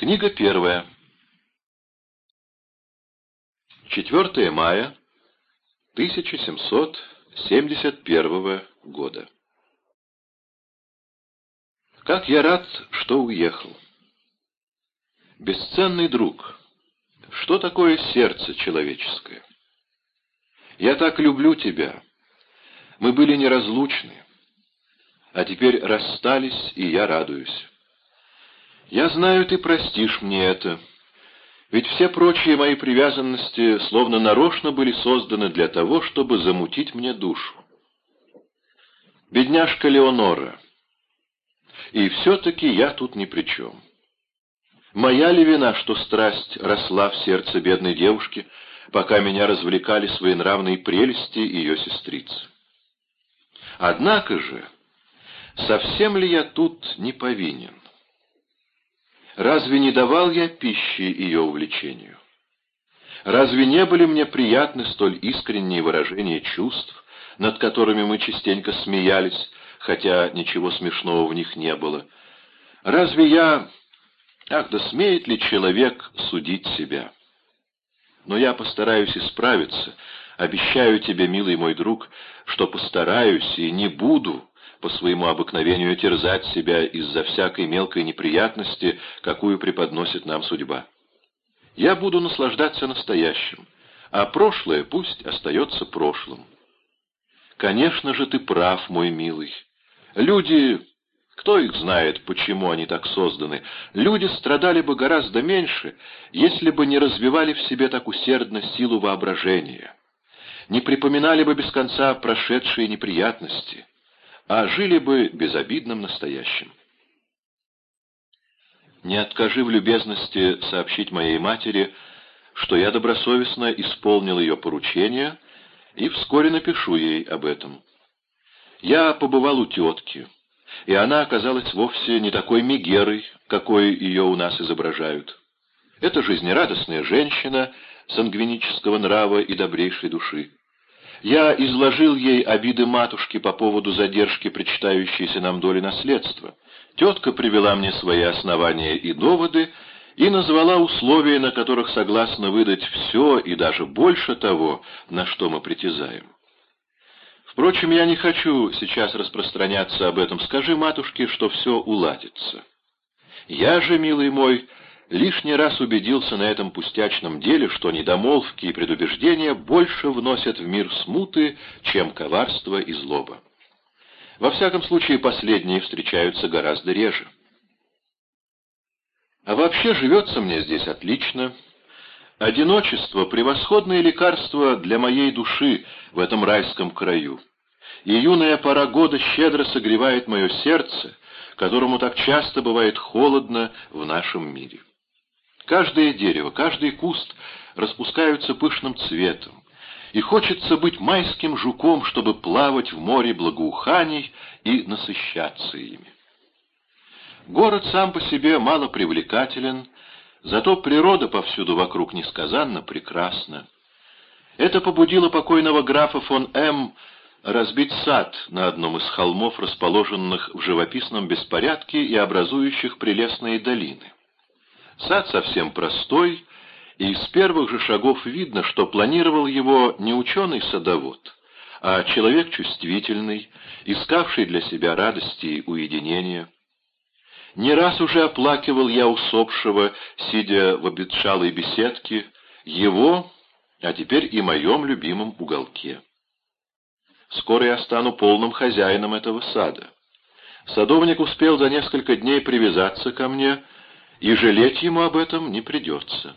Книга первая. 4 мая 1771 года. Как я рад, что уехал. Бесценный друг, что такое сердце человеческое? Я так люблю тебя. Мы были неразлучны, а теперь расстались, и я радуюсь. Я знаю, ты простишь мне это, ведь все прочие мои привязанности словно нарочно были созданы для того, чтобы замутить мне душу. Бедняжка Леонора. И все-таки я тут ни при чем. Моя ли вина, что страсть росла в сердце бедной девушки, пока меня развлекали свои нравные прелести ее сестрицы? Однако же, совсем ли я тут не повинен? Разве не давал я пищи ее увлечению? Разве не были мне приятны столь искренние выражения чувств, над которыми мы частенько смеялись, хотя ничего смешного в них не было? Разве я... Ах, да смеет ли человек судить себя? Но я постараюсь исправиться, обещаю тебе, милый мой друг, что постараюсь и не буду по своему обыкновению терзать себя из-за всякой мелкой неприятности, какую преподносит нам судьба. Я буду наслаждаться настоящим, а прошлое пусть остается прошлым. Конечно же, ты прав, мой милый. Люди, кто их знает, почему они так созданы, люди страдали бы гораздо меньше, если бы не развивали в себе так усердно силу воображения, не припоминали бы без конца прошедшие неприятности, а жили бы безобидным настоящим. Не откажи в любезности сообщить моей матери, что я добросовестно исполнил ее поручение и вскоре напишу ей об этом. Я побывал у тетки, и она оказалась вовсе не такой мегерой, какой ее у нас изображают. Это жизнерадостная женщина сангвинического нрава и добрейшей души. Я изложил ей обиды матушки по поводу задержки причитающейся нам доли наследства. Тетка привела мне свои основания и доводы и назвала условия, на которых согласна выдать все и даже больше того, на что мы притязаем. Впрочем, я не хочу сейчас распространяться об этом. Скажи матушке, что все уладится. Я же, милый мой, лишний раз убедился на этом пустячном деле, что недомолвки и предубеждения больше вносят в мир смуты, чем коварство и злоба. Во всяком случае, последние встречаются гораздо реже. А вообще живется мне здесь отлично. Одиночество — превосходное лекарство для моей души в этом райском краю. И юная пора года щедро согревает мое сердце, которому так часто бывает холодно в нашем мире. Каждое дерево, каждый куст распускаются пышным цветом, и хочется быть майским жуком, чтобы плавать в море благоуханий и насыщаться ими. Город сам по себе мало привлекателен, зато природа повсюду вокруг несказанно прекрасна. Это побудило покойного графа фон М. разбить сад на одном из холмов, расположенных в живописном беспорядке и образующих прелестные долины. Сад совсем простой, и с первых же шагов видно, что планировал его не ученый-садовод, а человек чувствительный, искавший для себя радости и уединения. Не раз уже оплакивал я усопшего, сидя в обетшалой беседке, его, а теперь и моем любимом уголке. Скоро я стану полным хозяином этого сада. Садовник успел за несколько дней привязаться ко мне — и жалеть ему об этом не придется.